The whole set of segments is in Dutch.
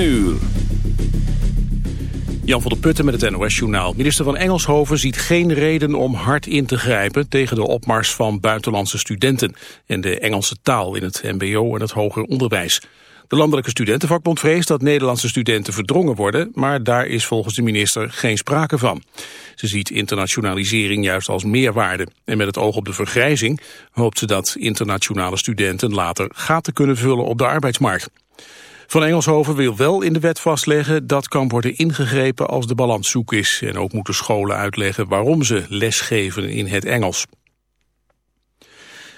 Jan van der Putten met het NOS-journaal. Minister van Engelshoven ziet geen reden om hard in te grijpen... tegen de opmars van buitenlandse studenten... en de Engelse taal in het mbo en het hoger onderwijs. De Landelijke Studentenvakbond vreest dat Nederlandse studenten verdrongen worden... maar daar is volgens de minister geen sprake van. Ze ziet internationalisering juist als meerwaarde. En met het oog op de vergrijzing hoopt ze dat internationale studenten... later gaten kunnen vullen op de arbeidsmarkt. Van Engelshoven wil wel in de wet vastleggen dat kan worden ingegrepen als de balans zoek is. En ook moeten scholen uitleggen waarom ze lesgeven in het Engels.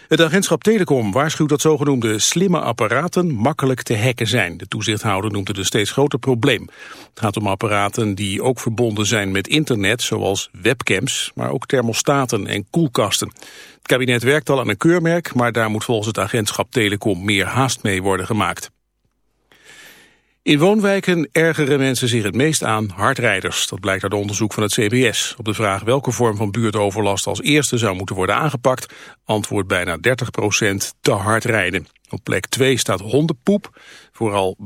Het agentschap Telecom waarschuwt dat zogenoemde slimme apparaten makkelijk te hacken zijn. De toezichthouder noemt het een steeds groter probleem. Het gaat om apparaten die ook verbonden zijn met internet, zoals webcams, maar ook thermostaten en koelkasten. Het kabinet werkt al aan een keurmerk, maar daar moet volgens het agentschap Telecom meer haast mee worden gemaakt. In woonwijken ergeren mensen zich het meest aan hardrijders. Dat blijkt uit onderzoek van het CBS. Op de vraag welke vorm van buurtoverlast als eerste zou moeten worden aangepakt... antwoordt bijna 30% te hard rijden. Op plek 2 staat hondenpoep. Vooral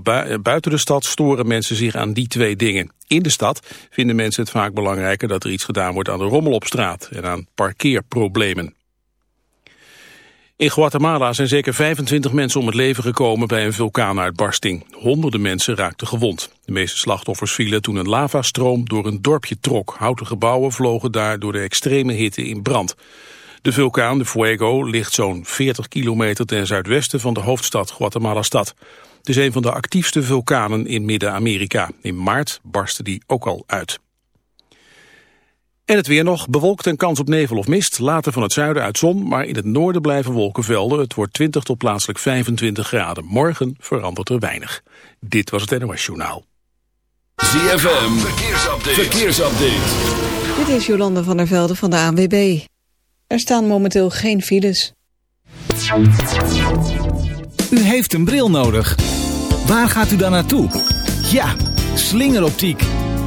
buiten de stad storen mensen zich aan die twee dingen. In de stad vinden mensen het vaak belangrijker dat er iets gedaan wordt aan de rommel op straat... en aan parkeerproblemen. In Guatemala zijn zeker 25 mensen om het leven gekomen bij een vulkaanuitbarsting. Honderden mensen raakten gewond. De meeste slachtoffers vielen toen een lavastroom door een dorpje trok. Houten gebouwen vlogen daar door de extreme hitte in brand. De vulkaan, de Fuego, ligt zo'n 40 kilometer ten zuidwesten van de hoofdstad Guatemala-stad. Het is een van de actiefste vulkanen in Midden-Amerika. In maart barstte die ook al uit. En het weer nog, bewolkt en kans op nevel of mist. Later van het zuiden uit zon, maar in het noorden blijven wolkenvelden. Het wordt 20 tot plaatselijk 25 graden. Morgen verandert er weinig. Dit was het NOS Journaal. ZFM, verkeersupdate. verkeersupdate. Dit is Jolande van der Velde van de ANWB. Er staan momenteel geen files. U heeft een bril nodig. Waar gaat u dan naartoe? Ja, slingeroptiek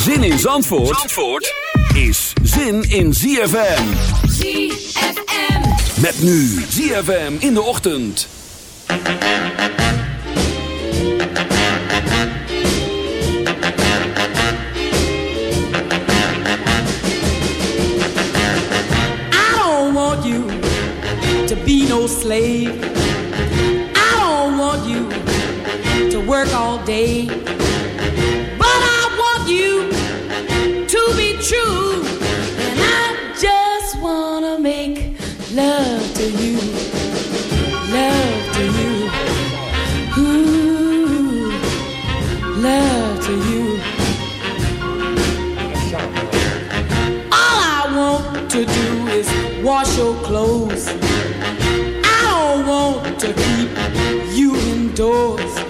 Zin in Zandvoort, Zandvoort is zin in ZFM. ZFM. Met nu ZFM in de ochtend. I don't want you to be no slave. I don't want you to work all day. True. And I just want to make love to you. Love to you. Ooh, love to you. All I want to do is wash your clothes. I don't want to keep you indoors.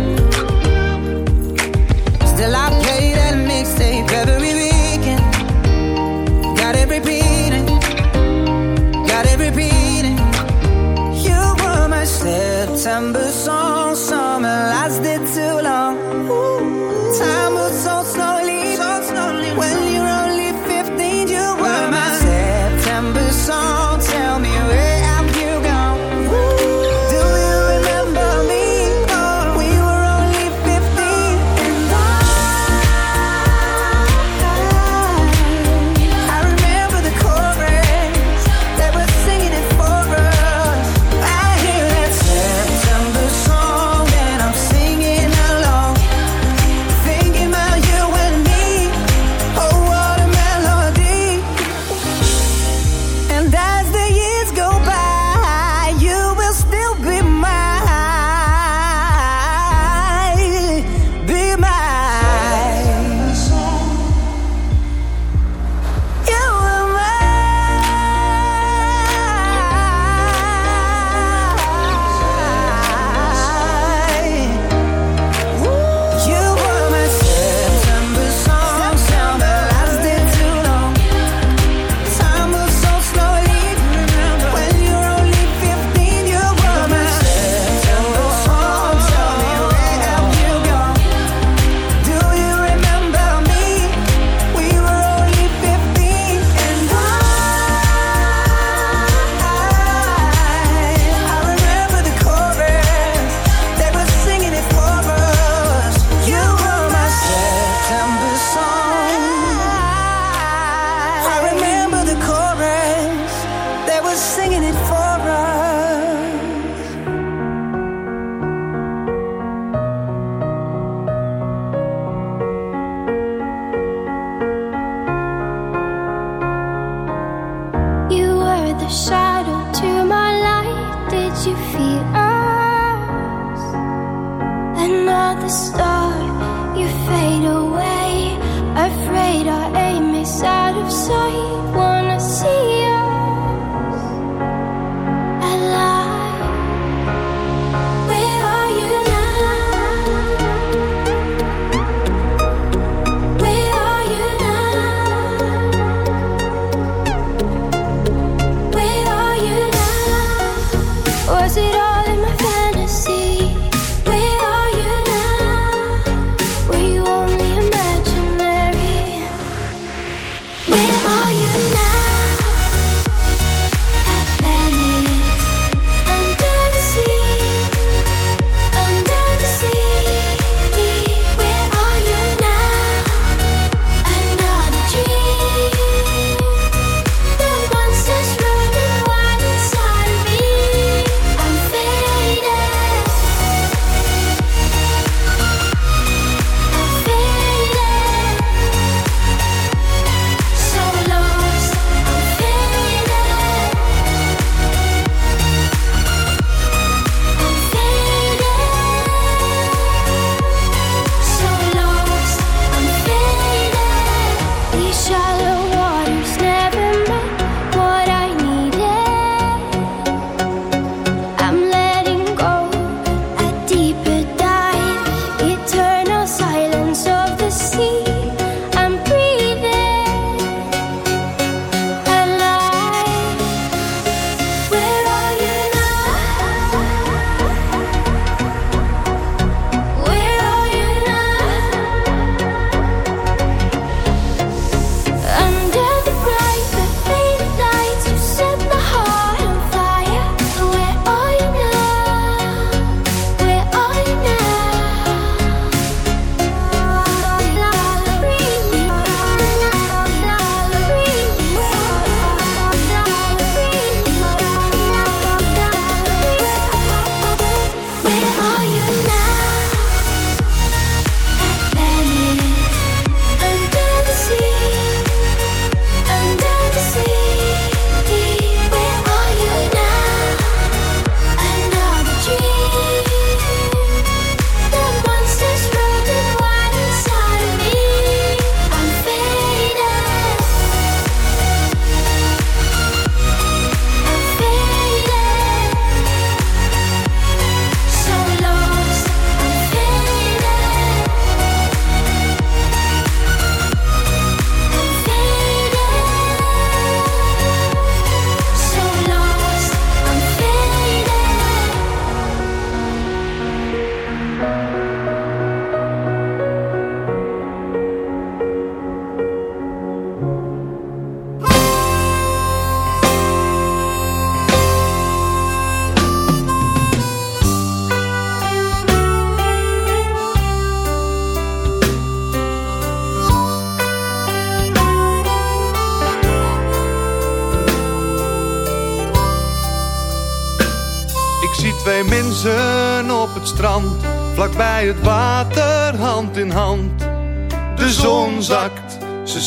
September song.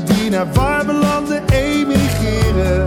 die naar warme landen emigreren.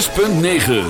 6.9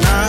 tonight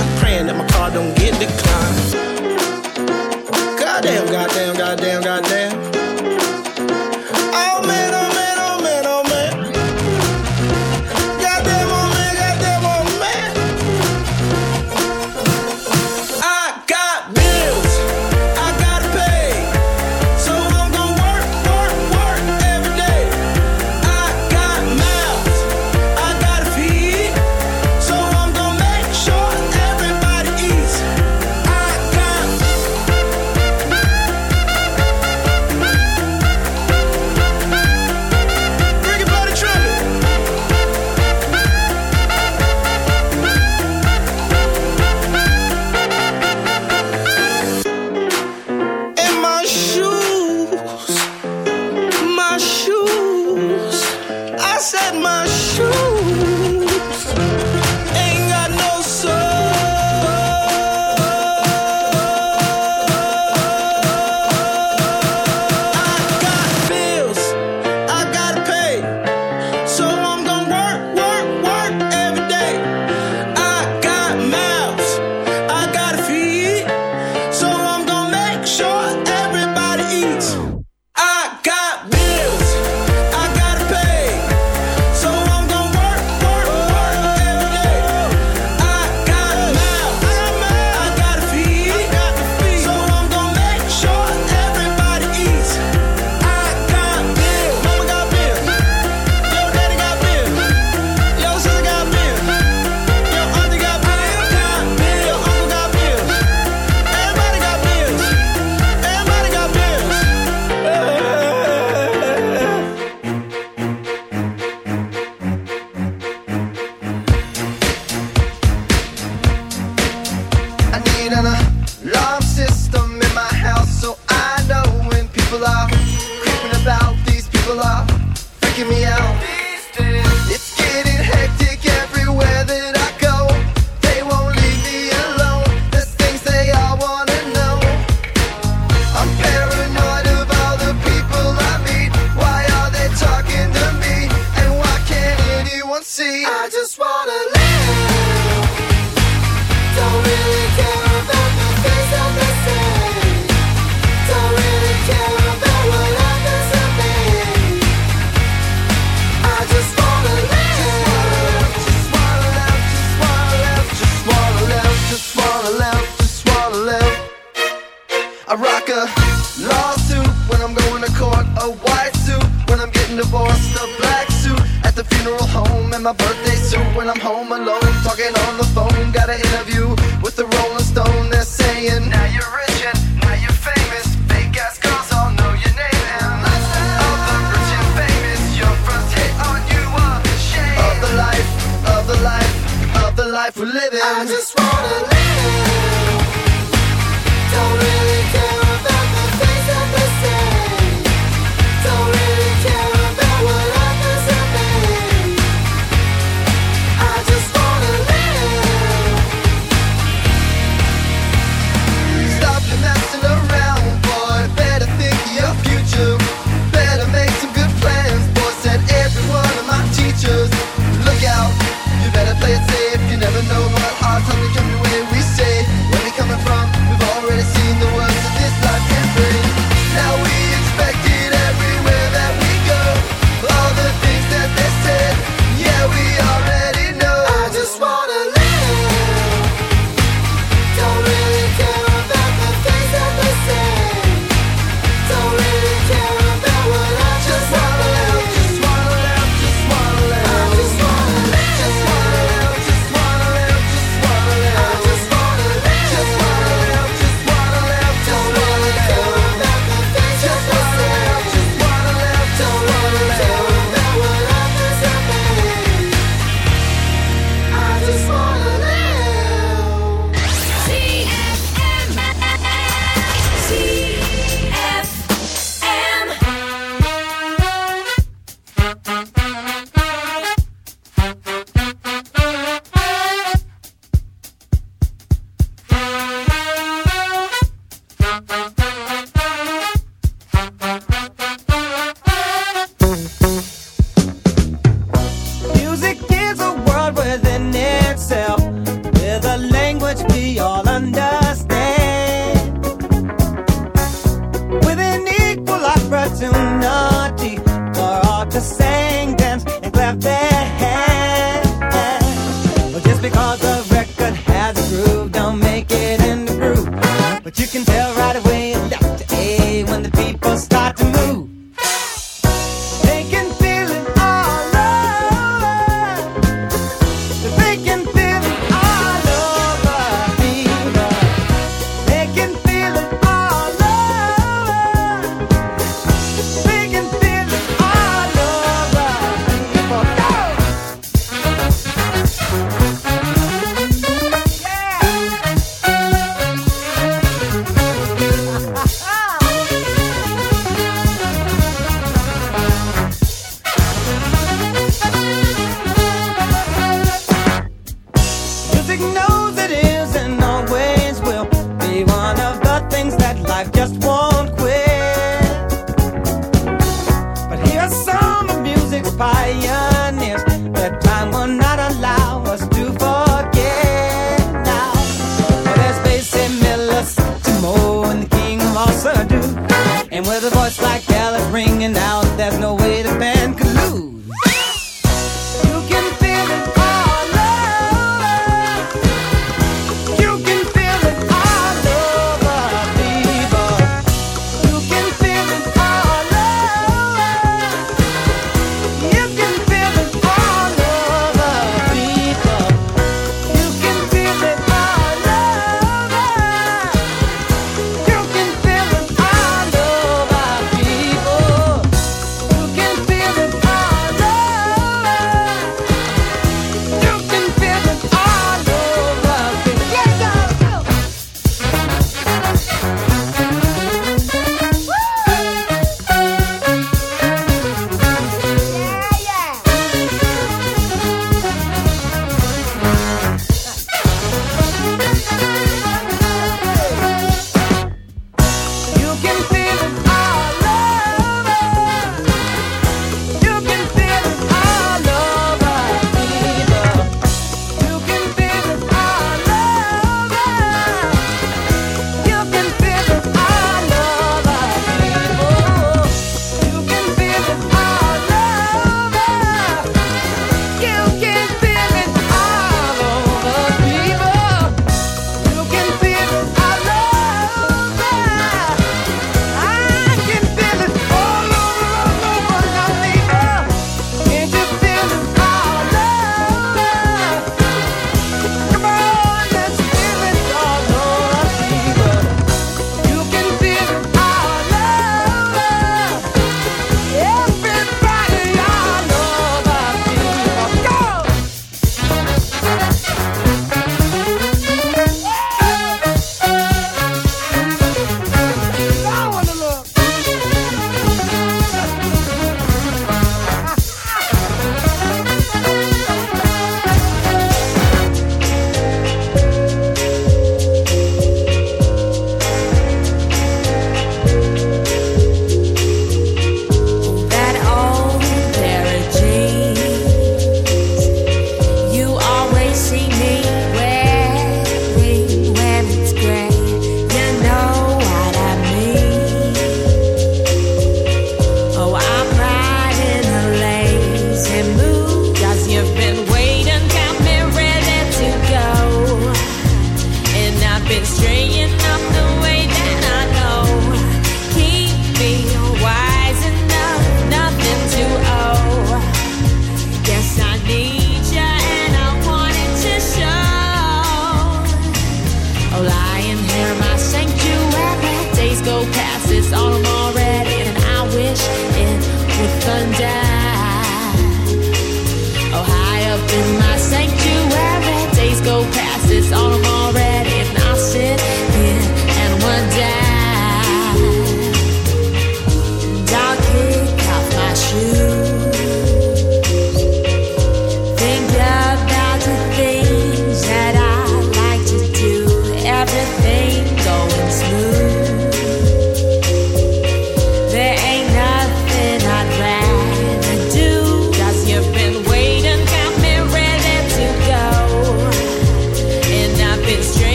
with thunder.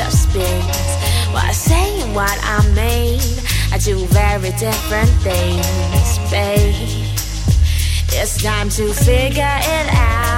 i say saying what I mean I do very different things, babe. It's time to figure it out.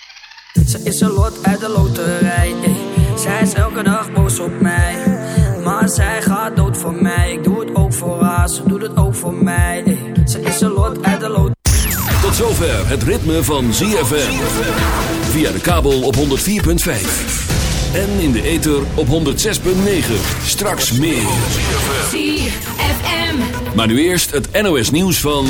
Ze is een lot uit de loterij. ey. Zij is elke dag boos op mij. Maar zij gaat dood voor mij. Ik doe het ook voor haar, ze doet het ook voor mij. ey. Ze is een lot uit de loterij. Tot zover het ritme van ZFM. Via de kabel op 104.5. En in de ether op 106.9. Straks meer. ZFM. Maar nu eerst het NOS nieuws van...